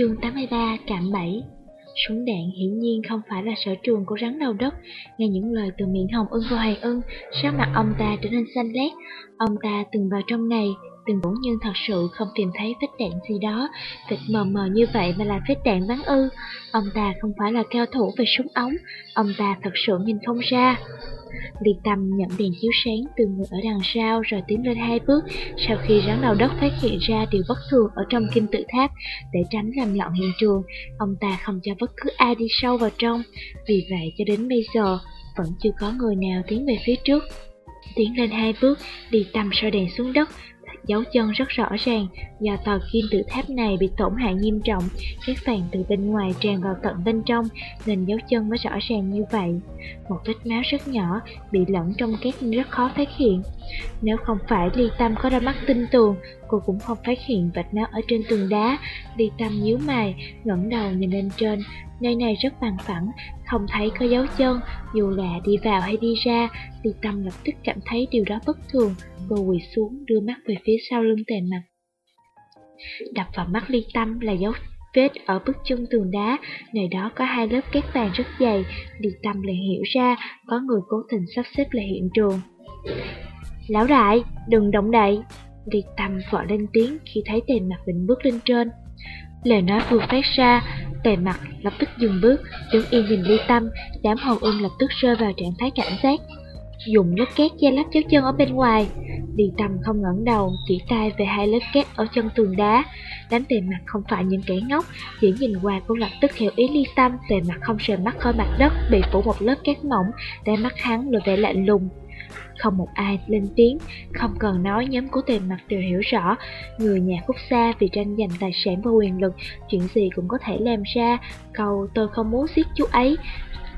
Chương 83 Cạm Bẫy Súng đạn hiển nhiên không phải là sở trường của rắn đầu đất. Nghe những lời từ miệng Hồng ưng và Hoàng ưng Sắc mặt ông ta trở nên xanh lét. Ông ta từng vào trong này Từng bổn nhưng thật sự không tìm thấy vết đạn gì đó. Vịt mờ mờ như vậy mà là vết đạn bắn ư. Ông ta không phải là cao thủ về súng ống. Ông ta thật sự nhìn không ra. Liên Tâm nhận đèn chiếu sáng từ người ở đằng sau rồi tiến lên hai bước. Sau khi rắn đầu đất phát hiện ra điều bất thường ở trong kim tự tháp để tránh làm loạn hiện trường. Ông ta không cho bất cứ ai đi sâu vào trong, vì vậy cho đến bây giờ vẫn chưa có người nào tiến về phía trước. Tiến lên hai bước, đi Tâm soi đèn xuống đất, dấu chân rất rõ ràng, do tòa kim tự tháp này bị tổn hại nghiêm trọng, các phàn từ bên ngoài tràn vào tận bên trong, nên dấu chân mới rõ ràng như vậy. Một vết máu rất nhỏ, bị lẫn trong cát rất khó phát hiện. Nếu không phải Ly Tâm có ra mắt tinh tường, cô cũng không phát hiện vệt nó ở trên tường đá. Ly Tâm nhíu mày, ngẩng đầu nhìn lên trên, nơi này rất bằng phẳng, không thấy có dấu chân, dù là đi vào hay đi ra, Ly Tâm lập tức cảm thấy điều đó bất thường, cô quỳ xuống đưa mắt về phía sau lưng tề mặt. Đập vào mắt Ly Tâm là dấu vết ở bức chân tường đá, nơi đó có hai lớp cát vàng rất dày, Ly Tâm liền hiểu ra có người cố tình sắp xếp lại hiện trường. Lão đại, đừng động đậy! Ly Tâm vội lên tiếng khi thấy tề mặt định bước lên trên. Lời nói vừa phát ra, tề mặt lập tức dừng bước, đứng yên nhìn ly tâm, đám hầu ưng lập tức rơi vào trạng thái cảnh giác. Dùng lớp cát che lấp dấu chân ở bên ngoài. Ly tâm không ngẩng đầu, chỉ tay về hai lớp cát ở chân tường đá. Đám tề mặt không phải những kẻ ngốc, chỉ nhìn qua cũng lập tức hiểu ý ly tâm. Tề mặt không rời mắt khỏi mặt đất, bị phủ một lớp cát mỏng, để mắt hắn lộ vẻ lạnh lùng. Không một ai lên tiếng, không cần nói nhóm của tề mặt đều hiểu rõ, người nhà khúc xa vì tranh giành tài sản và quyền lực, chuyện gì cũng có thể làm ra, câu tôi không muốn giết chú ấy.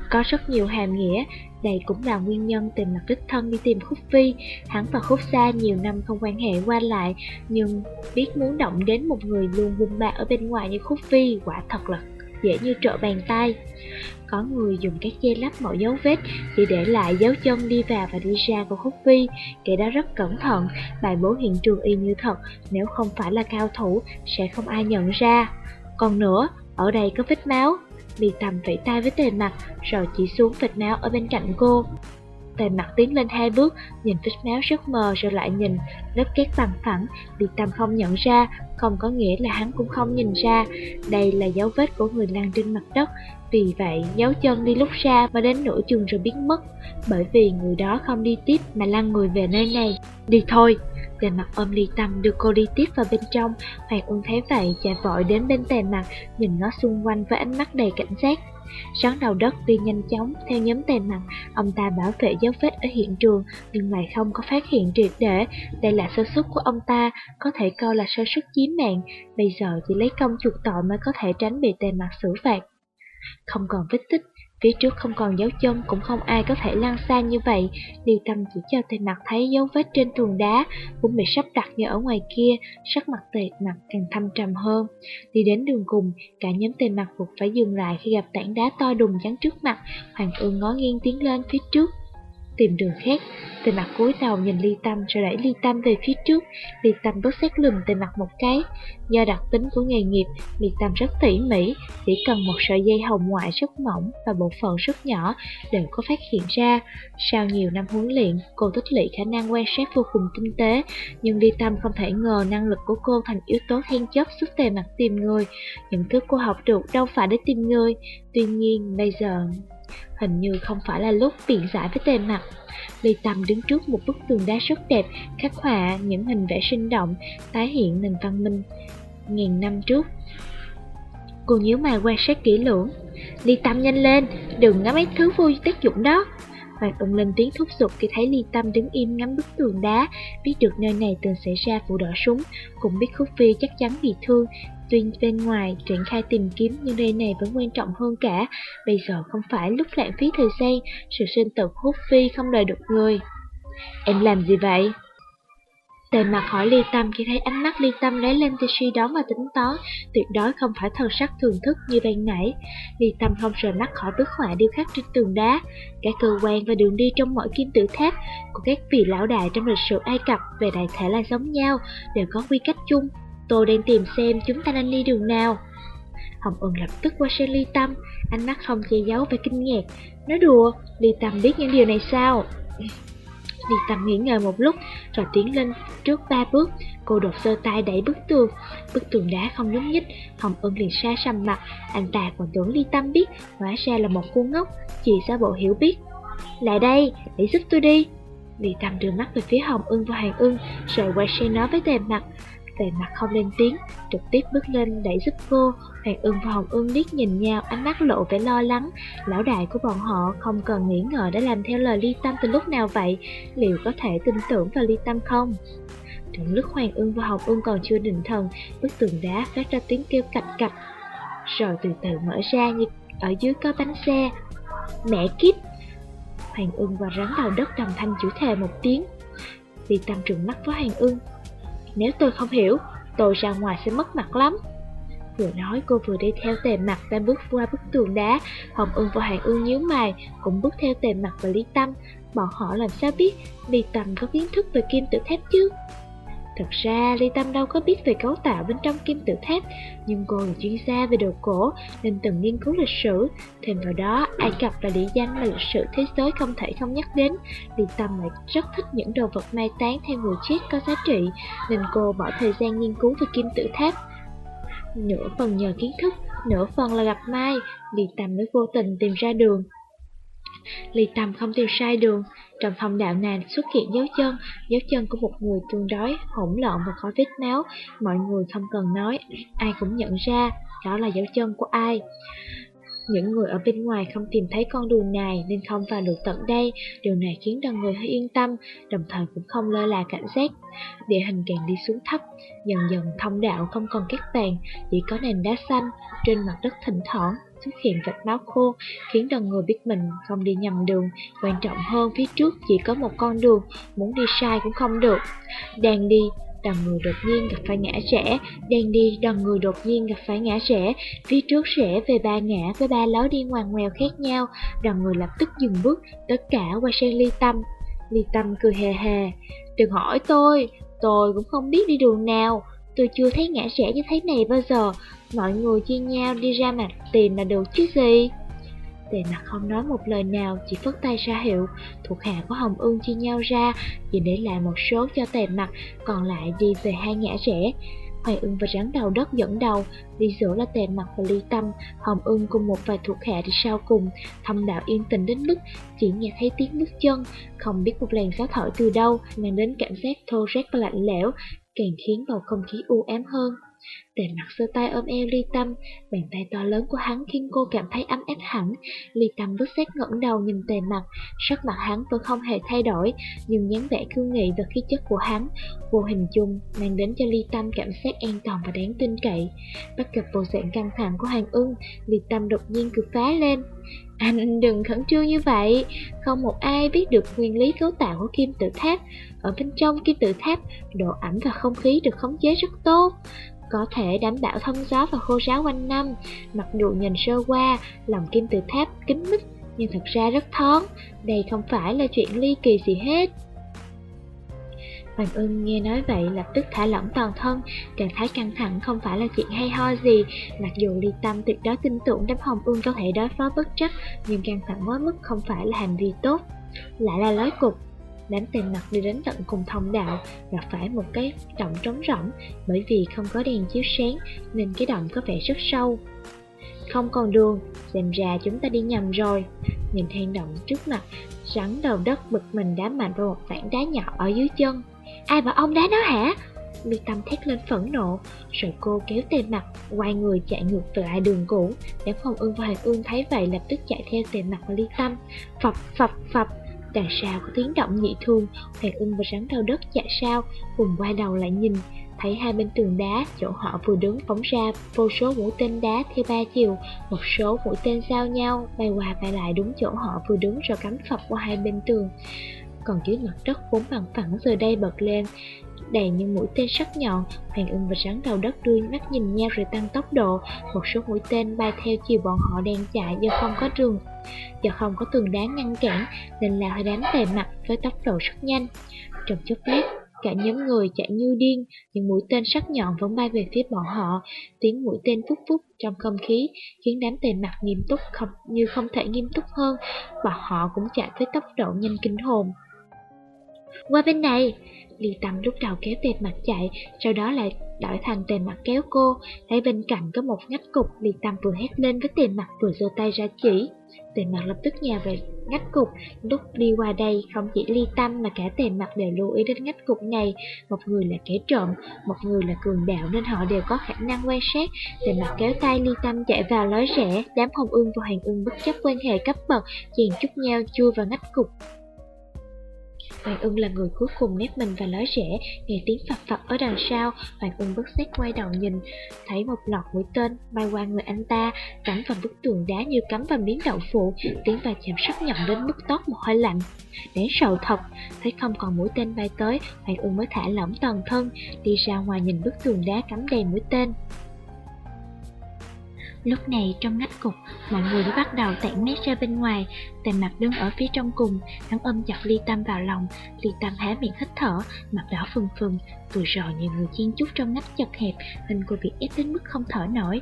Có rất nhiều hàm nghĩa, đây cũng là nguyên nhân tìm mặt đích thân đi tìm Khúc Phi. Hắn và Khúc Sa nhiều năm không quan hệ qua lại, nhưng biết muốn động đến một người luôn vung bạc ở bên ngoài như Khúc Phi, quả thật là dễ như trở bàn tay. Có người dùng các che lắp mọi dấu vết chỉ để lại dấu chân đi vào và đi ra của Khúc Phi. Kẻ đó rất cẩn thận, bài bố hiện trường y như thật, nếu không phải là cao thủ sẽ không ai nhận ra. Còn nữa, ở đây có vết máu. Bị tầm vẫy tay với tề mặt, rồi chỉ xuống vệt máu ở bên cạnh cô. Tề mặt tiến lên hai bước, nhìn vết máu rất mờ rồi lại nhìn, lớp cát bằng phẳng, Liệt Tâm không nhận ra, không có nghĩa là hắn cũng không nhìn ra. Đây là dấu vết của người lăn trên mặt đất, vì vậy dấu chân đi lúc ra mà đến nửa chừng rồi biến mất. Bởi vì người đó không đi tiếp mà lăn người về nơi này. Đi thôi! Tề mặt ôm ly tâm đưa cô đi tiếp vào bên trong Hoàng Quân thấy vậy chạy vội đến bên tề mặt Nhìn nó xung quanh với ánh mắt đầy cảnh giác sáng đầu đất đi nhanh chóng theo nhóm tề mặt, ông ta bảo vệ dấu vết ở hiện trường nhưng lại không có phát hiện triệt để. Đây là sơ suất của ông ta, có thể coi là sơ suất chí mạng, bây giờ chỉ lấy công chuộc tội mới có thể tránh bị tề mặt xử phạt. Không còn vết tích, Phía trước không còn dấu chân, cũng không ai có thể lăn xa như vậy. Điều tâm chỉ cho tề mặt thấy dấu vết trên tường đá, cũng bị sắp đặt như ở ngoài kia, sắc mặt tề mặt càng thâm trầm hơn. Đi đến đường cùng, cả nhóm tề mặt buộc phải dừng lại khi gặp tảng đá to đùng chắn trước mặt. Hoàng ương ngó nghiêng tiến lên phía trước, tìm đường khác. Tề mặt cúi đầu nhìn ly tâm rồi đẩy ly tâm về phía trước. Ly tâm bớt xét lùm tề mặt một cái. Do đặc tính của nghề nghiệp, ly tâm rất tỉ mỉ, chỉ cần một sợi dây hồng ngoại rất mỏng và bộ phận rất nhỏ đều có phát hiện ra. Sau nhiều năm huấn luyện, cô tích lũy khả năng quan sát vô cùng tinh tế, nhưng ly tâm không thể ngờ năng lực của cô thành yếu tố then chốt giúp tề mặt tìm người. Những thứ cô học được đâu phải để tìm người. Tuy nhiên, bây giờ Hình như không phải là lúc biện giải với tề mặt. Ly Tâm đứng trước một bức tường đá rất đẹp Khắc họa những hình vẽ sinh động Tái hiện nền văn minh. Ngàn năm trước Cô nhíu mày quan sát kỹ lưỡng. Ly Tâm nhanh lên Đừng ngắm mấy thứ vô tác dụng đó. Hoàng Tùng lên tiếng thúc giục khi thấy ly tâm đứng im ngắm bức tường đá, biết được nơi này từng xảy ra vụ đỏ súng, cũng biết Khúc Phi chắc chắn bị thương. Tuy bên ngoài triển khai tìm kiếm nhưng nơi này vẫn quan trọng hơn cả, bây giờ không phải lúc lãng phí thời gian, sự sinh tử hút Phi không đợi được người. Em làm gì vậy? Tề mặt hỏi ly tâm khi thấy ánh mắt ly tâm lấy lên tư suy đoán và tính toán, tuyệt đối không phải thần sắc thường thức như ban nãy. Ly tâm không rời mắt khỏi bức họa điêu khắc trên tường đá. Các cơ quan và đường đi trong mỗi kim tự tháp của các vị lão đại trong lịch sử Ai Cập về đại thể là giống nhau, đều có quy cách chung. Tôi đang tìm xem chúng ta nên đi đường nào. Hồng Ưng lập tức qua xe ly tâm, ánh mắt không che giấu vẻ kinh ngạc. Nói đùa, ly tâm biết những điều này sao? Ly Tâm nghỉ ngơi một lúc, rồi tiến lên trước ba bước. Cô đột sơ tay đẩy bức tường. Bức tường đá không nhúc nhích, Hồng Ân liền xa sầm mặt. Anh ta còn tưởng Ly Tâm biết, hóa ra là một cô ngốc, chỉ sao bộ hiểu biết. Lại đây, để giúp tôi đi. Ly Tâm đưa mắt về phía Hồng Ưng và Hoàng Ưng, rồi quay sang nói với tề mặt về mặt không lên tiếng, trực tiếp bước lên đẩy giúp cô. Hoàng ưng và Hồng ưng liếc nhìn nhau, ánh mắt lộ vẻ lo lắng. Lão đại của bọn họ không cần nghĩ ngợi đã làm theo lời ly tâm từ lúc nào vậy, liệu có thể tin tưởng vào ly tâm không? Trong lúc Hoàng ưng và Hồng ưng còn chưa định thần, bức tường đá phát ra tiếng kêu cạch cạch, rồi từ từ mở ra như ở dưới có bánh xe. Mẹ kiếp! Hoàng ưng và rắn đầu đất đồng thanh chửi thề một tiếng. Ly tâm trừng mắt với Hoàng ưng. Nếu tôi không hiểu, tôi ra ngoài sẽ mất mặt lắm. Vừa nói cô vừa đi theo tề mặt ta bước qua bức tường đá. Hồng ưng và Hoàng ương nhíu mày Cũng bước theo tề mặt và Lý Tâm. Bọn họ làm sao biết? Lý Tâm có kiến thức về kim tự thép chứ? Thật ra Ly Tâm đâu có biết về cấu tạo bên trong kim tự tháp Nhưng cô là chuyên gia về đồ cổ Nên từng nghiên cứu lịch sử. Thêm vào đó Ai Cập là địa danh mà lịch sử thế giới không thể không nhắc đến. Ly Tâm lại rất thích những đồ vật mai táng theo người chết có giá trị Nên cô bỏ thời gian nghiên cứu về kim tự tháp. Nửa phần nhờ kiến thức, nửa phần là gặp Mai, Ly Tâm mới vô tình tìm ra đường. Ly Tâm không tìm sai đường, trong phòng đạo này xuất hiện dấu chân, dấu chân của một người tương đối, hỗn loạn và có vết máu. Mọi người không cần nói, ai cũng nhận ra, đó là dấu chân của ai. Những người ở bên ngoài không tìm thấy con đường này nên không vào được tận đây, điều này khiến đoàn người hơi yên tâm, đồng thời cũng không lơ là cảnh giác. Địa hình càng đi xuống thấp, dần dần thông đạo không còn cát vàng, chỉ có nền đá xanh, trên mặt đất thỉnh thoảng xuất hiện vệt máu khô, khiến đoàn người biết mình không đi nhầm đường. Quan trọng hơn, phía trước chỉ có một con đường, muốn đi sai cũng không được. Đang đi, đoàn người đột nhiên gặp phải ngã rẽ, đang đi, đoàn người đột nhiên gặp phải ngã rẽ, phía trước rẽ về ba ngã với ba lối đi ngoằn ngoèo khác nhau, đoàn người lập tức dừng bước, tất cả qua sang ly tâm. Ly tâm cười hề hề, đừng hỏi tôi, tôi cũng không biết đi đường nào, tôi chưa thấy ngã rẽ như thế này bao giờ, mọi người chia nhau đi ra mặt tìm là được chứ gì. Tề mặt không nói một lời nào, chỉ phất tay ra hiệu, thuộc hạ của Hồng Ưng chia nhau ra, chỉ để lại một số cho tề mặt, còn lại đi về hai ngã rẽ. Hoài ưng và rắn đầu đất dẫn đầu, đi giữa là tề mặt và ly tâm, Hồng ưng cùng một vài thuộc hạ đi sau cùng, thâm đạo yên tĩnh đến mức chỉ nghe thấy tiếng bước chân, không biết một làn gió thổi từ đâu, mang đến cảm giác thô rét và lạnh lẽo, càng khiến bầu không khí u ám hơn. Tề mặt sơ tay ôm eo ly tâm, bàn tay to lớn của hắn khiến cô cảm thấy ấm áp hẳn. Ly tâm bước xét ngẩng đầu nhìn tề mặt, sắc mặt hắn vẫn không hề thay đổi, nhưng dáng vẻ cương nghị và khí chất của hắn, vô hình chung mang đến cho ly tâm cảm giác an toàn và đáng tin cậy. Bắt gặp bộ dạng căng thẳng của hàng ưng, ly tâm đột nhiên cười phá lên. Anh đừng khẩn trương như vậy, không một ai biết được nguyên lý cấu tạo của kim tự tháp. Ở bên trong kim tự tháp, độ ẩm và không khí được khống chế rất tốt có thể đảm bảo thông gió và khô ráo quanh năm. Mặc dù nhìn sơ qua, lòng kim tự tháp kín mít, nhưng thật ra rất thoáng Đây không phải là chuyện ly kỳ gì hết. Hoàng ưng nghe nói vậy lập tức thả lỏng toàn thân, cảm thấy căng thẳng không phải là chuyện hay ho gì. Mặc dù ly tâm tuyệt đối tin tưởng đám hồng ưng có thể đối phó bất trắc, nhưng căng thẳng quá mức không phải là hành vi tốt. Lại là lối cục, Đám tên mặt đi đến tận cùng thông đạo Gặp phải một cái động trống rỗng. Bởi vì không có đèn chiếu sáng Nên cái động có vẻ rất sâu. Không còn đường Xem ra chúng ta đi nhầm rồi. Nhìn hang động trước mặt Rắn đầu đất bực mình đá mạnh vào một tảng đá nhỏ ở dưới chân. Ai bảo ông đá nó hả? Mi Tâm thét lên phẫn nộ, rồi cô kéo tề mặt, quay người chạy ngược về lại đường cũ. Đám Phong Ưng và Hoàng Ương thấy vậy lập tức chạy theo tề mặt và Ly Tâm. Phập, phập, phập, Đằng sau có tiếng động nhị thương, Hoàng ưng và rắn đau đất chạy sao, cùng quay đầu lại nhìn, thấy hai bên tường đá, chỗ họ vừa đứng phóng ra vô số mũi tên đá theo ba chiều, một số mũi tên giao nhau, bay qua bay lại đúng chỗ họ vừa đứng rồi cắm phập qua hai bên tường. Còn dưới mặt đất vốn bằng phẳng giờ đây bật lên, đầy những mũi tên sắc nhọn, Hoàng ưng và rắn đầu đất đưa mắt nhìn nhau rồi tăng tốc độ, một số mũi tên bay theo chiều bọn họ đang chạy do không có đường, do không có tường đá ngăn cản, nên là hơi đánh tề mặt với tốc độ rất nhanh. Trong chốc lát, cả nhóm người chạy như điên, những mũi tên sắc nhọn vẫn bay về phía bọn họ, tiếng mũi tên phúc phúc trong không khí khiến đám tề mặt nghiêm túc không như không thể nghiêm túc hơn, bọn họ cũng chạy với tốc độ nhanh kinh hồn. Qua bên này, Ly Tâm lúc đầu kéo tề mặt chạy, sau đó lại đổi thành tề mặt kéo cô. Thấy bên cạnh có một ngách cục, Ly Tâm vừa hét lên với tề mặt vừa giơ tay ra chỉ. Tề mặt lập tức nhào về ngách cục. Lúc đi qua đây, không chỉ Ly Tâm mà cả tề mặt đều lưu ý đến ngách cục này. Một người là kẻ trộm, một người là cường đạo nên họ đều có khả năng quan sát. Tề mặt kéo tay Ly Tâm chạy vào lối rẽ, đám hồng ương và hoàng ưng bất chấp quan hệ cấp bậc, chèn chút nhau chui vào ngách cục. Hoàng ưng là người cuối cùng nép mình vào lối rẽ, nghe tiếng phập phập ở đằng sau, Hoàng ưng bất xét quay đầu nhìn, thấy một lọt mũi tên bay qua người anh ta, cắm vào bức tường đá như cắm vào miếng đậu phụ, tiếng va chạm sắc nhọn đến mức tót một hơi lạnh. Đáng sầu thật, thấy không còn mũi tên bay tới, Hoàng ưng mới thả lỏng toàn thân, đi ra ngoài nhìn bức tường đá cắm đầy mũi tên. Lúc này trong ngách cục, mọi người đã bắt đầu tản mét ra bên ngoài, tề mặt đứng ở phía trong cùng, hắn ôm chặt ly tâm vào lòng, ly tâm há miệng hít thở, mặt đỏ phừng phừng, vừa rồi nhiều người chen chúc trong ngách chật hẹp, hình cô bị ép đến mức không thở nổi.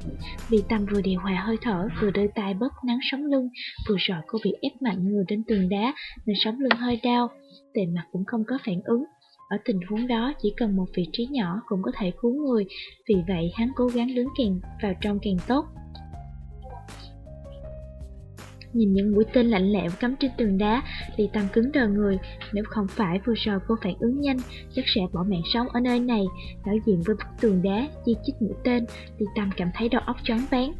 Ly tâm vừa điều hòa hơi thở, vừa đưa tay bóp nắng sống lưng, vừa rồi cô bị ép mạnh người đến tường đá, nên sống lưng hơi đau, tề mặt cũng không có phản ứng. Ở tình huống đó chỉ cần một vị trí nhỏ cũng có thể cứu người, vì vậy hắn cố gắng đứng kèn vào trong càng tốt. Nhìn những mũi tên lạnh lẽo cắm trên tường đá, Ly Tâm cứng đờ người. Nếu không phải vừa rồi cô phản ứng nhanh, chắc sẽ bỏ mạng sống ở nơi này. Đối diện với bức tường đá, chi chít mũi tên, Ly Tâm cảm thấy đầu óc choáng váng.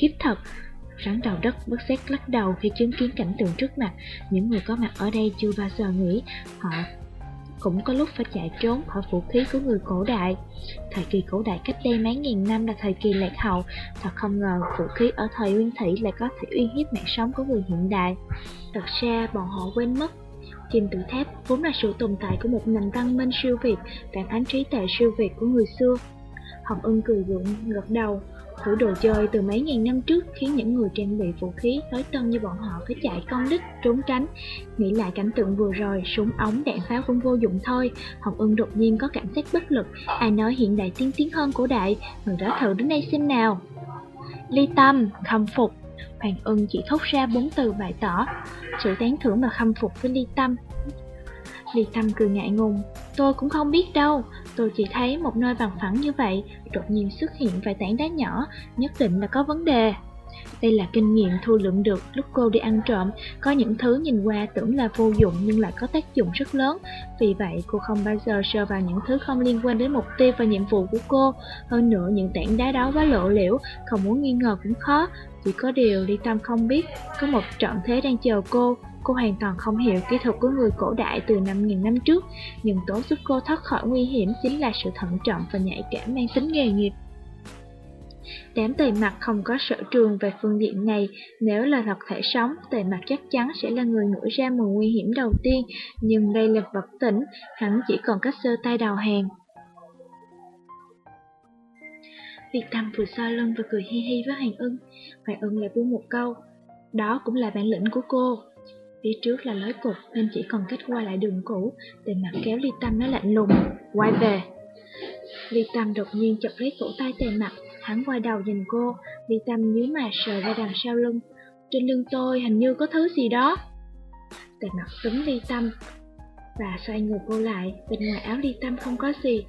Khiếp thật! Rắn đầu đất bất xét lắc đầu khi chứng kiến cảnh tượng trước mặt. Những người có mặt ở đây chưa bao giờ nghĩ họ cũng có lúc phải chạy trốn khỏi vũ khí của người cổ đại. Thời kỳ cổ đại cách đây mấy nghìn năm là thời kỳ lạc hậu, thật không ngờ vũ khí ở thời nguyên thủy lại có thể uy hiếp mạng sống của người hiện đại. Thật ra bọn họ quên mất Kim tự tháp vốn là sự tồn tại của một nền văn minh siêu việt, phản ánh trí tuệ siêu việt của người xưa. Hồng ưng cười gượng, gật đầu, Thứ đồ chơi từ mấy ngàn năm trước khiến những người trang bị vũ khí tối tân như bọn họ phải chạy công đích, trốn tránh. Nghĩ lại cảnh tượng vừa rồi, súng ống, đạn pháo cũng vô dụng thôi. Hồng Ưng đột nhiên có cảm giác bất lực. Ai nói hiện đại tiên tiến hơn cổ đại, người đó thử đến đây xem nào. Ly tâm, khâm phục. Hoàng Ưng chỉ thốt ra bốn từ bày tỏ. Sự tán thưởng và khâm phục với ly tâm Ly Tâm cười ngại ngùng Tôi cũng không biết đâu Tôi chỉ thấy một nơi bằng phẳng như vậy Đột nhiên xuất hiện vài tảng đá nhỏ Nhất định là có vấn đề đây là kinh nghiệm thu lượm được lúc cô đi ăn trộm, có những thứ nhìn qua tưởng là vô dụng nhưng lại có tác dụng rất lớn. Vì vậy, cô không bao giờ sờ vào những thứ không liên quan đến mục tiêu và nhiệm vụ của cô. Hơn nữa, những tảng đá đó quá lộ liễu, không muốn nghi ngờ cũng khó. Chỉ có điều Ly Tâm không biết, có một trận thế đang chờ cô. Cô hoàn toàn không hiểu kỹ thuật của người cổ đại từ 5.000 năm trước, nhưng tố giúp cô thoát khỏi nguy hiểm chính là sự thận trọng và nhạy cảm mang tính nghề nghiệp. Đám tề mặt không có sở trường về phương diện này, nếu là vật thể sống, tề mặt chắc chắn sẽ là người ngửi ra mùi nguy hiểm đầu tiên, nhưng đây là vật tỉnh, hắn chỉ còn cách sơ tay đầu hàng. Việt Tâm vừa xoa lưng và cười hi hi với Hoàng ưng, Hoàng ưng lại buông một câu, đó cũng là bản lĩnh của cô. Phía trước là lối cục nên chỉ còn cách qua lại đường cũ, tề mặt kéo Ly Tâm nói lạnh lùng, quay về. Ly Tâm đột nhiên chụp lấy cổ tay tề mặt, Hắn quay đầu nhìn cô, Ly Tâm nhíu mà sờ ra đằng sau lưng. Trên lưng tôi hình như có thứ gì đó. Tề mặt túm Ly Tâm và xoay người cô lại, bên ngoài áo Ly Tâm không có gì.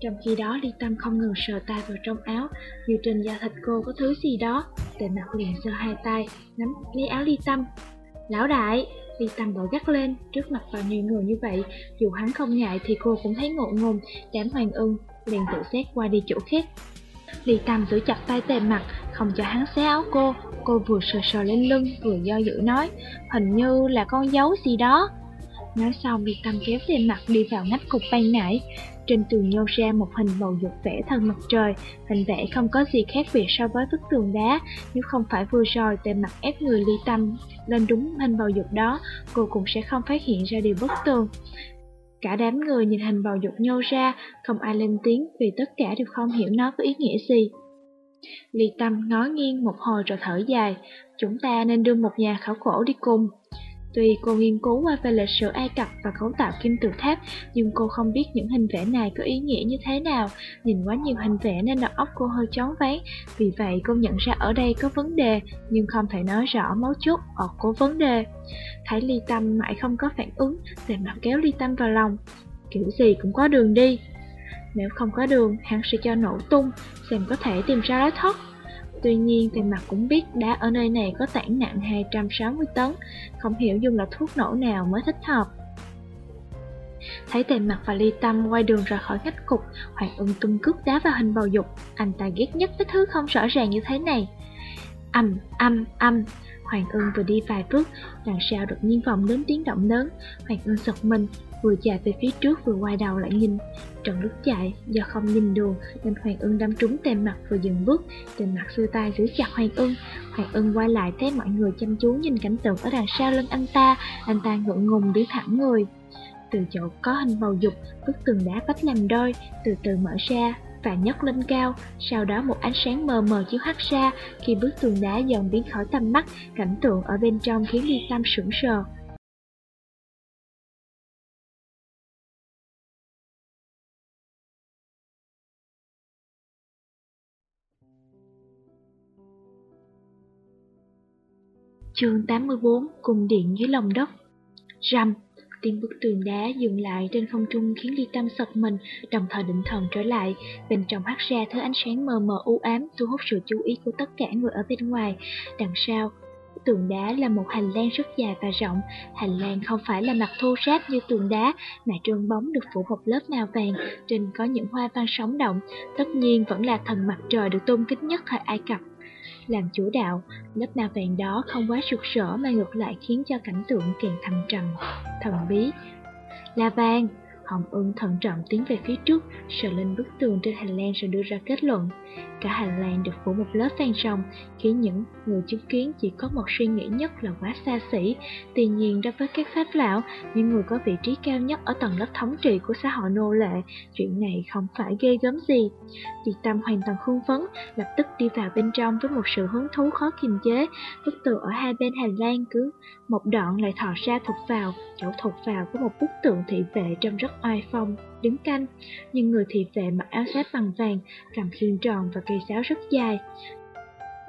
Trong khi đó Ly Tâm không ngừng sờ tay vào trong áo, như trên da thịt cô có thứ gì đó. Tề mặt liền giơ hai tay, nắm lấy áo Ly Tâm. Lão đại, Ly Tâm bỏ gắt lên, trước mặt bao nhiêu người như vậy, dù hắn không ngại thì cô cũng thấy ngộ ngùng, đám hoàng ưng, liền tự xét qua đi chỗ khác. Ly Tâm giữ chặt tay tề mặt, không cho hắn xé áo cô. Cô vừa sờ sờ lên lưng, vừa do dự nói, hình như là con dấu gì đó. Nói xong Ly Tâm kéo tề mặt đi vào ngách cục ban nãy. Trên tường nhô ra một hình bầu dục vẽ thân mặt trời, hình vẽ không có gì khác biệt so với bức tường đá. Nếu không phải vừa rồi tề mặt ép người Ly Tâm lên đúng hình bầu dục đó, cô cũng sẽ không phát hiện ra điều bất tường. Cả đám người nhìn hình bầu dục nhô ra, không ai lên tiếng vì tất cả đều không hiểu nó có ý nghĩa gì. Ly Tâm ngó nghiêng một hồi rồi thở dài, chúng ta nên đưa một nhà khảo cổ đi cùng. Tuy cô nghiên cứu qua về lịch sử Ai Cập và cấu tạo kim tự tháp, nhưng cô không biết những hình vẽ này có ý nghĩa như thế nào. Nhìn quá nhiều hình vẽ nên đầu óc cô hơi chóng váng, vì vậy cô nhận ra ở đây có vấn đề, nhưng không thể nói rõ mấu chốt ở của vấn đề. Thấy Ly Tâm mãi không có phản ứng, Tề mặt kéo Ly Tâm vào lòng. Kiểu gì cũng có đường đi. Nếu không có đường, hắn sẽ cho nổ tung, xem có thể tìm ra lối thoát. Tuy nhiên, về mặt cũng biết đá ở nơi này có tảng nặng 260 tấn, không hiểu dùng loại thuốc nổ nào mới thích hợp. Thấy tề mặt và ly tâm quay đường ra khỏi khách cục, Hoàng ưng tung cước đá vào hình bầu dục, anh ta ghét nhất cái thứ không rõ ràng như thế này. Âm, âm, âm, Hoàng ưng vừa đi vài bước, đằng sau đột nhiên vọng đến tiếng động lớn. Hoàng ưng giật mình, vừa chạy về phía trước vừa quay đầu lại nhìn. Trong lúc chạy, do không nhìn đường nên Hoàng ưng đâm trúng tên mặt vừa dừng bước, tên mặt xưa tay giữ chặt Hoàng ưng. Hoàng ưng quay lại thấy mọi người chăm chú nhìn cảnh tượng ở đằng sau lưng anh ta, anh ta ngượng ngùng đứng thẳng người. Từ chỗ có hình bầu dục, bức tường đá vách làm đôi, từ từ mở ra, và nhấc lên cao, sau đó một ánh sáng mờ mờ chiếu hắt ra, khi bức tường đá dần biến khỏi tầm mắt, cảnh tượng ở bên trong khiến Ly Tâm sững sờ. Chương 84 cùng điện dưới lòng đất Rầm Tiếng bức tường đá dừng lại trên không trung khiến Ly Tâm sật mình, đồng thời định thần trở lại. Bên trong hắt ra thứ ánh sáng mờ mờ u ám, thu hút sự chú ý của tất cả người ở bên ngoài. Đằng sau, tường đá là một hành lang rất dài và rộng. Hành lang không phải là mặt thô ráp như tường đá, mà trơn bóng được phủ một lớp màu vàng, trên có những hoa văn sóng động. Tất nhiên vẫn là thần mặt trời được tôn kính nhất thời Ai Cập làm chủ đạo, lớp na vàng đó không quá sụt sỡ mà ngược lại khiến cho cảnh tượng càng thầm trầm, thần bí. Là vàng, Hồng ưng thận trọng tiến về phía trước, sờ lên bức tường trên hành lang rồi đưa ra kết luận. Cả hành lang được phủ một lớp vàng rồng, khiến những người chứng kiến chỉ có một suy nghĩ nhất là quá xa xỉ. Tuy nhiên đối với các pháp lão, những người có vị trí cao nhất ở tầng lớp thống trị của xã hội nô lệ, chuyện này không phải ghê gớm gì. Chị Tâm hoàn toàn hưng phấn, lập tức đi vào bên trong với một sự hứng thú khó kiềm chế. Bức tường ở hai bên hành lang cứ một đoạn lại thò ra thụt vào, chỗ thụt vào có một bức tượng thị vệ trông rất oai phong, đứng canh. Nhưng người thị vệ mặc áo giáp bằng vàng, cầm khiên tròn và cây sáo rất dài.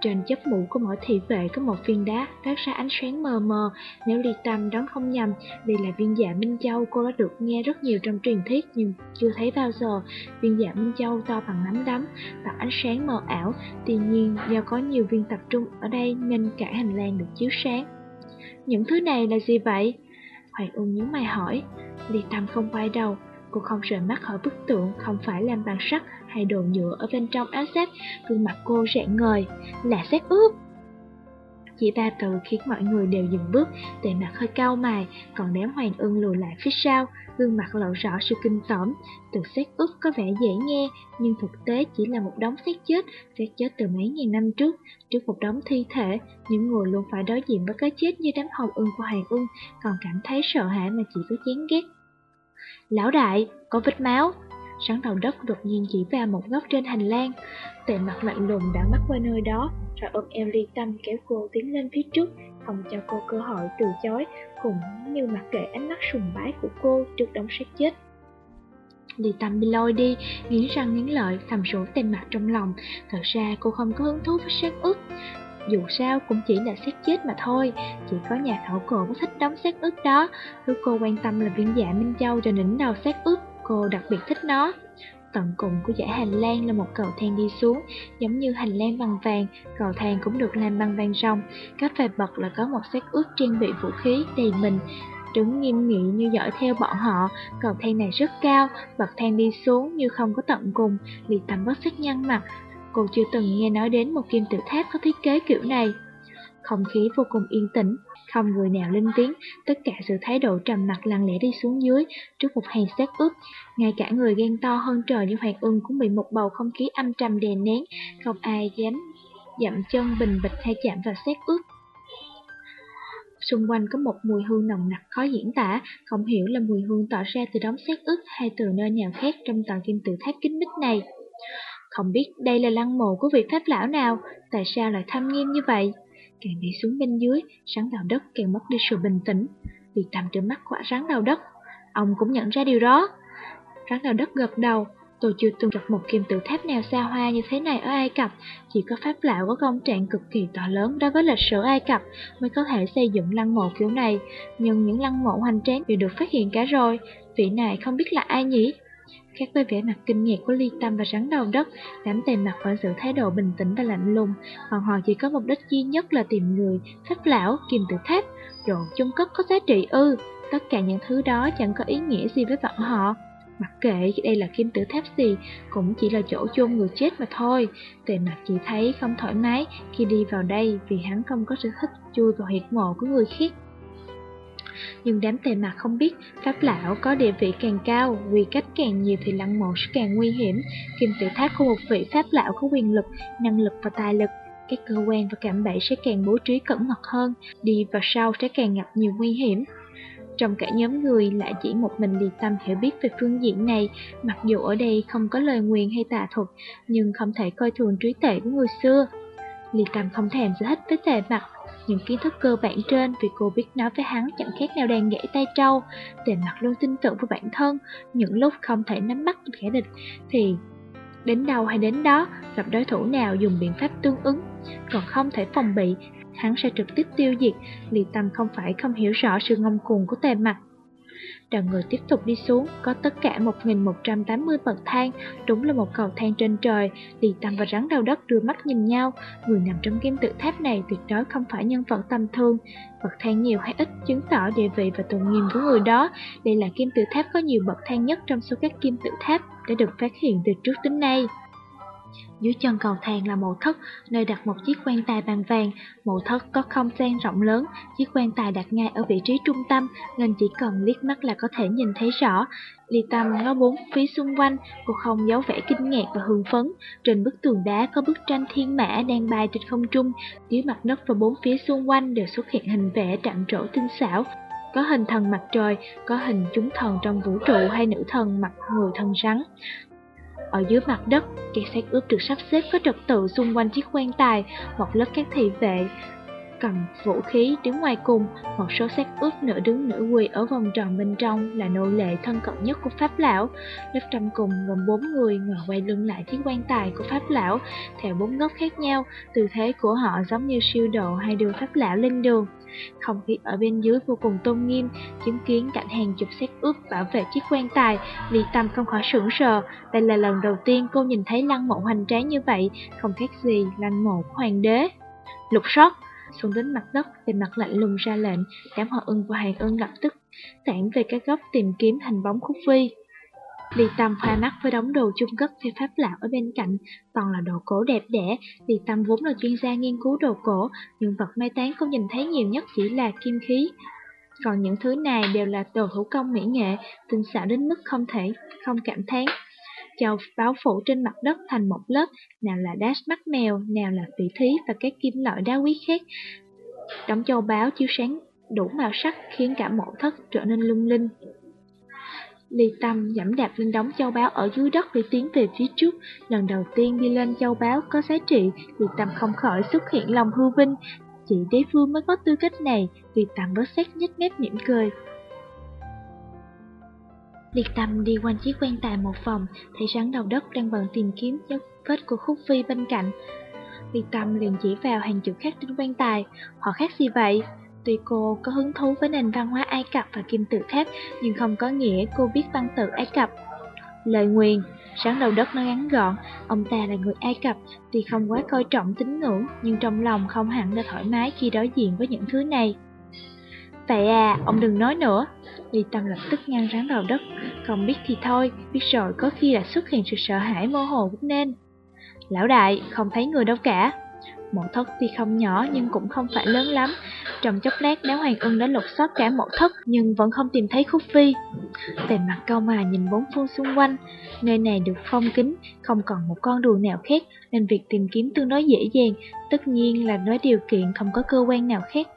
Trên chấp mũ của mỗi thị vệ có một viên đá phát ra ánh sáng mờ mờ. Nếu Ly Tâm đoán không nhầm, đây là viên dạ Minh Châu cô đã được nghe rất nhiều trong truyền thuyết nhưng chưa thấy bao giờ. Viên dạ Minh Châu to bằng nắm đấm, tạo ánh sáng mờ ảo. Tuy nhiên, do có nhiều viên tập trung ở đây nên cả hành lang được chiếu sáng. Những thứ này là gì vậy? Hoàng Ung nhíu mày hỏi. Ly Tâm không quay đầu, cô không rời mắt khỏi bức tượng không phải làm bằng sắt hay đồ nhựa ở bên trong áo giáp, gương mặt cô rạng ngời, là xác ướp. Chỉ ba từ khiến mọi người đều dừng bước, tề mặt hơi cao mày, còn đám hoàng ưng lùi lại phía sau, gương mặt lộ rõ sự kinh tởm. Từ xét ướp có vẻ dễ nghe, nhưng thực tế chỉ là một đống xét chết, xét chết từ mấy ngàn năm trước. Trước một đống thi thể, những người luôn phải đối diện với cái chết như đám hồng ưng của hoàng ưng, còn cảm thấy sợ hãi mà chỉ có chán ghét. Lão đại, có vết máu, Rắn đầu đất đột nhiên chỉ vào một góc trên hành lang. Tề mặt lạnh lùng đã mắt qua nơi đó Rồi ôm em ly tâm kéo cô tiến lên phía trước Không cho cô cơ hội từ chối Cùng như mặc kệ ánh mắt sùng bái của cô trước đống xác chết. Ly tâm bị lôi đi, nghiến răng nghiến lợi, thầm rủ tên mặt trong lòng. Thật ra cô không có hứng thú với xác ướt. Dù sao cũng chỉ là xác chết mà thôi Chỉ có nhà khảo cổ mới thích đóng xác ướt đó. Thứ cô quan tâm là viên dạ Minh Châu trên đỉnh đầu xác ướt. Cô đặc biệt thích nó. Tận cùng của dãy hành lang là một cầu thang đi xuống, giống như hành lang bằng vàng, cầu thang cũng được làm bằng vàng rong. Cách phải bật là có một xác ướt trang bị vũ khí đầy mình, đứng nghiêm nghị như dõi theo bọn họ. Cầu thang này rất cao, bậc thang đi xuống như không có tận cùng, liệt tầm bất sắc nhăn mặt. cô chưa từng nghe nói đến một kim tự tháp có thiết kế kiểu này. Không khí vô cùng yên tĩnh, không người nào lên tiếng, tất cả sự thái độ trầm mặc lặng lẽ đi xuống dưới trước một hàng xác ướp. Ngay cả người ghen to hơn trời như Hoàng Ưng cũng bị một bầu không khí âm trầm đè nén, không ai dám dậm chân bình bịch hay chạm vào xác ướp. Xung quanh có một mùi hương nồng nặc khó diễn tả, không hiểu là mùi hương tỏ ra từ đống xác ướp hay từ nơi nào khác trong tòa kim tự tháp kính mít này. Không biết đây là lăng mộ của vị pháp lão nào, tại sao lại thâm nghiêm như vậy? Càng đi xuống bên dưới, rắn đào đất càng mất đi sự bình tĩnh, vì tầm trên mắt của rắn đào đất. Ông cũng nhận ra điều đó. Rắn đào đất gật đầu, tôi chưa từng gặp một kim tự tháp nào xa hoa như thế này ở Ai Cập, chỉ có pháp lão có công trạng cực kỳ to lớn đối với lịch sử Ai Cập mới có thể xây dựng lăng mộ kiểu này, nhưng những lăng mộ hoành tráng đều được phát hiện cả rồi, vị này không biết là ai nhỉ? Khác với vẻ mặt kinh ngạc của Ly Tâm và rắn đầu đất, đám tề mặt vẫn giữ thái độ bình tĩnh và lạnh lùng, còn họ chỉ có mục đích duy nhất là tìm người, pháp lão, kim tự tháp, đồ chung cất có giá trị ư. Tất cả những thứ đó chẳng có ý nghĩa gì với bọn họ. Mặc kệ đây là kim tử tháp gì, cũng chỉ là chỗ chôn người chết mà thôi. Tề mặt chỉ thấy không thoải mái khi đi vào đây vì hắn không có sở thích chui vào huyệt mộ của người khác nhưng đám tề mặt không biết Pháp lão có địa vị càng cao, quy cách càng nhiều thì lăng mộ sẽ càng nguy hiểm. Kim tự tháp của một vị Pháp lão có quyền lực, năng lực và tài lực. Các cơ quan và cảm bẫy sẽ càng bố trí cẩn mật hơn, đi vào sau sẽ càng gặp nhiều nguy hiểm. Trong cả nhóm người lại chỉ một mình Lý Tâm hiểu biết về phương diện này, mặc dù ở đây không có lời nguyền hay tà thuật, nhưng không thể coi thường trí tuệ của người xưa. Lý Tâm không thèm giải thích với tề mặt, những kiến thức cơ bản trên vì cô biết nói với hắn chẳng khác nào đang gãy tay trâu. Tề mặt luôn tin tưởng vào bản thân, những lúc không thể nắm bắt kẻ địch thì đến đâu hay đến đó, gặp đối thủ nào dùng biện pháp tương ứng, còn không thể phòng bị, hắn sẽ trực tiếp tiêu diệt. Lý Tâm không phải không hiểu rõ sự ngông cuồng của tề mặt, Đoàn người tiếp tục đi xuống, có tất cả 1180 bậc thang, đúng là một cầu thang trên trời. Lì Tâm và rắn đầu đất đưa mắt nhìn nhau, người nằm trong kim tự tháp này tuyệt đối không phải nhân vật tầm thường. Bậc thang nhiều hay ít chứng tỏ địa vị và tôn nghiêm của người đó. Đây là kim tự tháp có nhiều bậc thang nhất trong số các kim tự tháp đã được phát hiện từ trước đến nay. Dưới chân cầu thang là mộ thất, nơi đặt một chiếc quan tài bằng vàng. Mộ thất có không gian rộng lớn, chiếc quan tài đặt ngay ở vị trí trung tâm, nên chỉ cần liếc mắt là có thể nhìn thấy rõ. Ly Tâm ngó bốn phía xung quanh, cô không giấu vẻ kinh ngạc và hưng phấn. Trên bức tường đá có bức tranh thiên mã đang bay trên không trung, dưới mặt đất và bốn phía xung quanh đều xuất hiện hình vẽ trạm trổ tinh xảo. Có hình thần mặt trời, có hình chúng thần trong vũ trụ hay nữ thần mặt người thân rắn. Ở dưới mặt đất, các xác ướp được sắp xếp có trật tự xung quanh chiếc quan tài, một lớp các thị vệ cầm vũ khí đứng ngoài cùng, một số xác ướp nửa đứng nửa quỳ ở vòng tròn bên trong là nô lệ thân cận nhất của Pháp Lão. Lớp trong cùng gồm bốn người ngồi quay lưng lại chiếc quan tài của Pháp Lão, theo bốn góc khác nhau, tư thế của họ giống như siêu độ hay đưa Pháp Lão lên đường. Không khí ở bên dưới vô cùng tôn nghiêm, chứng kiến cảnh hàng chục xác ướp bảo vệ chiếc quan tài, Lý Tâm không khỏi sững sờ. Đây là lần đầu tiên cô nhìn thấy lăng mộ hoành tráng như vậy, không khác gì lăng mộ của hoàng đế. Lục sót, xuống đến mặt đất về mặt lạnh lùng ra lệnh, đám họ ưng và hàng ưng lập tức tản về các góc tìm kiếm hình bóng khúc vi. Ly Tâm khoa mắt với đống đồ chung cất theo pháp lão ở bên cạnh, toàn là đồ cổ đẹp đẽ. Ly Tâm vốn là chuyên gia nghiên cứu đồ cổ, nhưng vật mai táng không nhìn thấy nhiều nhất chỉ là kim khí. Còn những thứ này đều là đồ thủ công mỹ nghệ, tinh xảo đến mức không thể không cảm thán. Châu báo phủ trên mặt đất thành một lớp, nào là đá mắt mèo, nào là vị thí và các kim loại đá quý khác. Đóng châu báo chiếu sáng đủ màu sắc khiến cả mộ thất trở nên lung linh. Ly Tâm dẫm đạp lên đống châu báu ở dưới đất để tiến về phía trước. Lần đầu tiên đi lên châu báu có giá trị, Ly Tâm không khỏi xuất hiện lòng hư vinh. Chỉ đế vương mới có tư cách này, Ly Tâm bớt xét nhếch mép mỉm cười. Liệt tâm đi quanh chiếc quan tài một vòng, thấy rắn đầu đất đang bận tìm kiếm dấu vết của khúc phi bên cạnh. Liệt tâm liền chỉ vào hàng chữ khác trên quan tài, họ khác gì vậy? Tuy cô có hứng thú với nền văn hóa Ai Cập và kim tự tháp, nhưng không có nghĩa cô biết văn tự Ai Cập. Lời nguyền, sáng đầu đất nó ngắn gọn, ông ta là người Ai Cập, tuy không quá coi trọng tín ngưỡng, nhưng trong lòng không hẳn là thoải mái khi đối diện với những thứ này. Vậy à, ông đừng nói nữa. Ly Tâm lập tức ngăn rắn đầu đất, không biết thì thôi, biết rồi có khi là xuất hiện sự sợ hãi mơ hồ cũng nên. Lão đại, không thấy người đâu cả. Mộ thất tuy không nhỏ nhưng cũng không phải lớn lắm. Trong chốc lát đáo hoàng ưng đã lục soát cả mộ thất nhưng vẫn không tìm thấy khúc phi. Tề mặt câu mà nhìn bốn phương xung quanh. Nơi này được phong kính, không còn một con đường nào khác nên việc tìm kiếm tương đối dễ dàng. Tất nhiên là nói điều kiện không có cơ quan nào khác.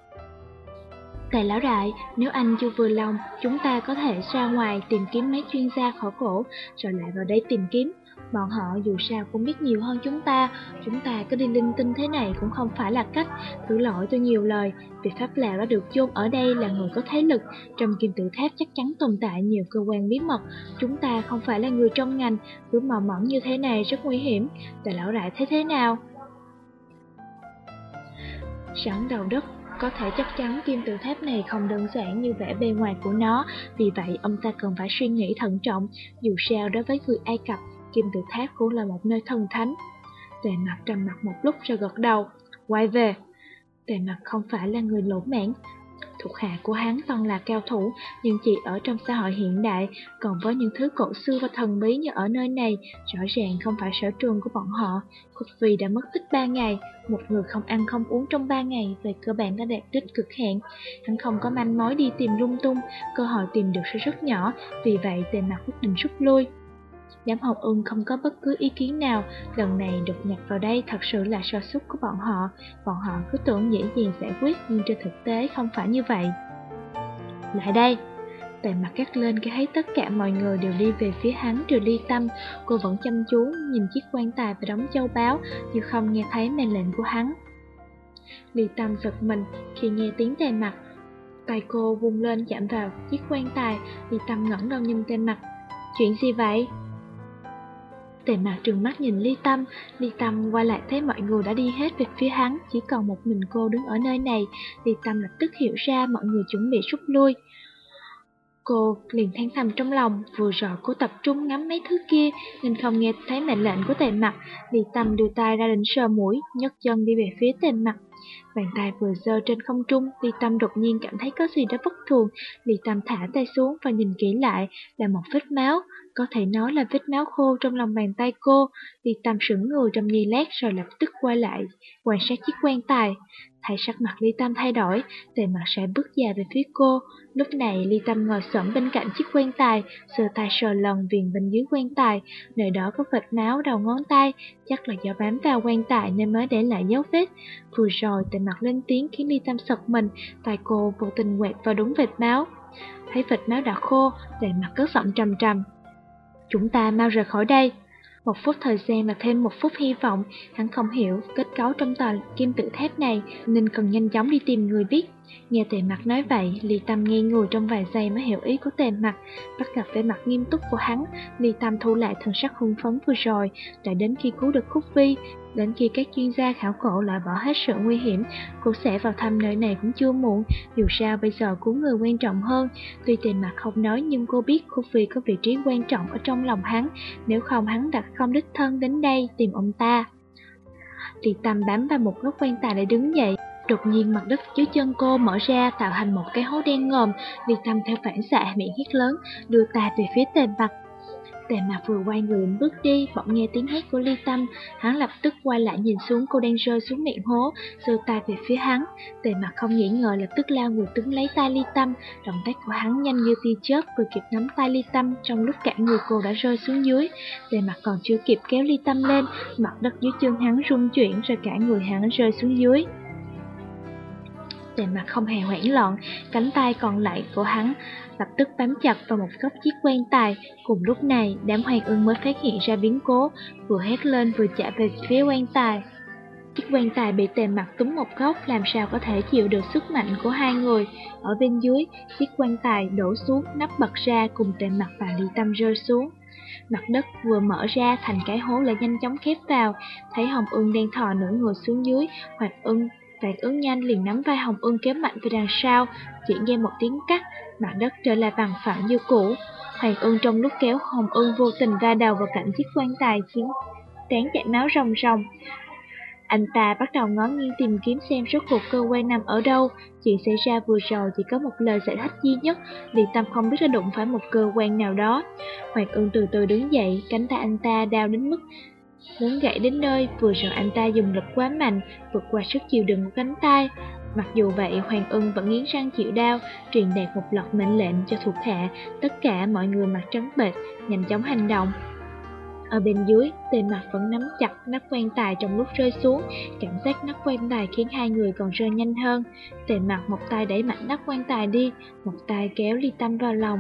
Tề lão đại, nếu anh chưa vừa lòng, chúng ta có thể ra ngoài tìm kiếm mấy chuyên gia khảo cổ, rồi lại vào đây tìm kiếm. Bọn họ dù sao cũng biết nhiều hơn chúng ta, chúng ta cứ đi linh tinh thế này cũng không phải là cách. Thử lỗi tôi nhiều lời, việc pháp lão đã được chôn ở đây là người có thế lực, trong kim tự tháp chắc chắn tồn tại nhiều cơ quan bí mật. Chúng ta không phải là người trong ngành, cứ mò mẫm như thế này rất nguy hiểm. Tề lão đại thấy thế nào? Sẵn đầu đất có thể chắc chắn kim tự tháp này không đơn giản như vẻ bề ngoài của nó, vì vậy ông ta cần phải suy nghĩ thận trọng, dù sao đối với người Ai Cập, kim tự tháp cũng là một nơi thần thánh. Tề mặt trầm mặt một lúc rồi gật đầu, quay về. Tề mặt không phải là người lỗ mãn, Thuộc hạ của hắn toàn là cao thủ, nhưng chỉ ở trong xã hội hiện đại, còn với những thứ cổ xưa và thần bí như ở nơi này, rõ ràng không phải sở trường của bọn họ. Khúc Phi đã mất tích 3 ngày, một người không ăn không uống trong 3 ngày về cơ bản đã đạt đích cực hạn. Hắn không có manh mối đi tìm lung tung, cơ hội tìm được sẽ rất nhỏ, vì vậy tề mặt quyết định rút lui giám học ưng không có bất cứ ý kiến nào, lần này đột nhập vào đây thật sự là sơ xúc của bọn họ. Bọn họ cứ tưởng dễ dàng giải quyết nhưng trên thực tế không phải như vậy. Lại đây! Tề mặt cắt lên cái thấy tất cả mọi người đều đi về phía hắn trừ ly tâm Cô vẫn chăm chú nhìn chiếc quan tài và đóng châu báu Nhưng không nghe thấy mệnh lệnh của hắn Ly tâm giật mình khi nghe tiếng tề mặt Tay cô vung lên chạm vào chiếc quan tài Ly tâm ngẩn đầu nhìn tề mặt Chuyện gì vậy? Tề mặt trừng mắt nhìn Ly Tâm, Ly Tâm quay lại thấy mọi người đã đi hết về phía hắn, chỉ còn một mình cô đứng ở nơi này. Ly Tâm lập tức hiểu ra mọi người chuẩn bị rút lui. Cô liền than thầm trong lòng, vừa rồi cô tập trung ngắm mấy thứ kia nên không nghe thấy mệnh lệnh của tề mặt. Ly Tâm đưa tay ra định sờ mũi, nhấc chân đi về phía tề mặt. Bàn tay vừa giơ trên không trung, Ly Tâm đột nhiên cảm thấy có gì đó bất thường. Ly Tâm thả tay xuống và nhìn kỹ lại, là một vết máu. Có thể nói là vết máu khô trong lòng bàn tay cô, Ly tầm sững người trong giây lát rồi lập tức quay lại, quan sát chiếc quan tài. Thấy sắc mặt Ly Tâm thay đổi, tề mặt sẽ bước dài về phía cô. Lúc này Ly Tâm ngồi sẫm bên cạnh chiếc quan tài, sờ tay sờ lần viền bên dưới quan tài, nơi đó có vệt máu đầu ngón tay, chắc là do bám vào quan tài nên mới để lại dấu vết. Vừa rồi tề mặt lên tiếng khiến Ly Tâm sật mình, tay cô vô tình quẹt vào đúng vệt máu. Thấy vệt máu đã khô, tề mặt cất giọng trầm trầm. Chúng ta mau rời khỏi đây. Một phút thời gian là thêm một phút hy vọng, hắn không hiểu kết cấu trong tòa kim tự tháp này nên cần nhanh chóng đi tìm người biết. Nghe tề mặt nói vậy, Ly Tâm nghe người trong vài giây mới hiểu ý của tề mặt. Bắt gặp vẻ mặt nghiêm túc của hắn, Ly Tâm thu lại thần sắc hưng phấn vừa rồi, đã đến khi cứu được Khúc Vi. Đến khi các chuyên gia khảo cổ loại bỏ hết sự nguy hiểm, cô sẽ vào thăm nơi này cũng chưa muộn. Dù sao bây giờ cứu người quan trọng hơn. Tuy tiền mặt không nói nhưng cô biết cô Phi có vị trí quan trọng ở trong lòng hắn, nếu không hắn đặt không đích thân đến đây tìm ông ta. Ly Tâm bám vào một góc quan tài để đứng dậy, Đột nhiên mặt đất dưới chân cô mở ra tạo thành một cái hố đen ngòm, Ly Tâm theo phản xạ miệng hét lớn, đưa tay về phía tề mặt. Tề mặt vừa quay người bước đi, bỗng nghe tiếng hét của Ly Tâm, hắn lập tức quay lại nhìn xuống cô đang rơi xuống miệng hố, giơ tay về phía hắn. Tề mặt không nghĩ ngờ lập tức lao người túm lấy tay Ly Tâm, động tác của hắn nhanh như tia chớp vừa kịp nắm tay Ly Tâm trong lúc cả người cô đã rơi xuống dưới. Tề mặt còn chưa kịp kéo Ly Tâm lên, mặt đất dưới chân hắn rung chuyển rồi cả người hắn rơi xuống dưới tề mặt không hề hoảng loạn, cánh tay còn lại của hắn lập tức bám chặt vào một góc chiếc quan tài. Cùng lúc này, đám hoàng ưng mới phát hiện ra biến cố, vừa hét lên vừa chạy về phía quan tài. Chiếc quan tài bị tề mặt túm một góc làm sao có thể chịu được sức mạnh của hai người. Ở bên dưới, chiếc quan tài đổ xuống, nắp bật ra cùng tề mặt và ly tâm rơi xuống. Mặt đất vừa mở ra thành cái hố lại nhanh chóng khép vào, thấy Hồng Ưng đang thò nửa người xuống dưới, hoặc ưng Phản ứng nhanh liền nắm vai Hồng Ưng kéo mạnh về đằng sau, chỉ nghe một tiếng cắt, mặt đất trở lại bằng phẳng như cũ. Hoàng Ưng trong lúc kéo Hồng Ưng vô tình va đầu vào cạnh chiếc quan tài khiến tán chảy máu ròng ròng. Anh ta bắt đầu ngó nghiêng tìm kiếm xem rốt cuộc cơ quan nằm ở đâu. Chuyện xảy ra vừa rồi chỉ có một lời giải thích duy nhất, vì Tâm không biết đã đụng phải một cơ quan nào đó. Hoàng Ưng từ từ đứng dậy, cánh tay anh ta đau đến mức Muốn gãy đến nơi, vừa rồi anh ta dùng lực quá mạnh, vượt qua sức chịu đựng của cánh tay. Mặc dù vậy, Hoàng ân vẫn nghiến răng chịu đau, truyền đạt một loạt mệnh lệnh cho thuộc hạ, tất cả mọi người mặt trắng bệch, nhanh chóng hành động. Ở bên dưới, tề mặt vẫn nắm chặt nắp quan tài trong lúc rơi xuống, cảm giác nắp quan tài khiến hai người còn rơi nhanh hơn. Tề mặt một tay đẩy mạnh nắp quan tài đi, một tay kéo ly tâm vào lòng.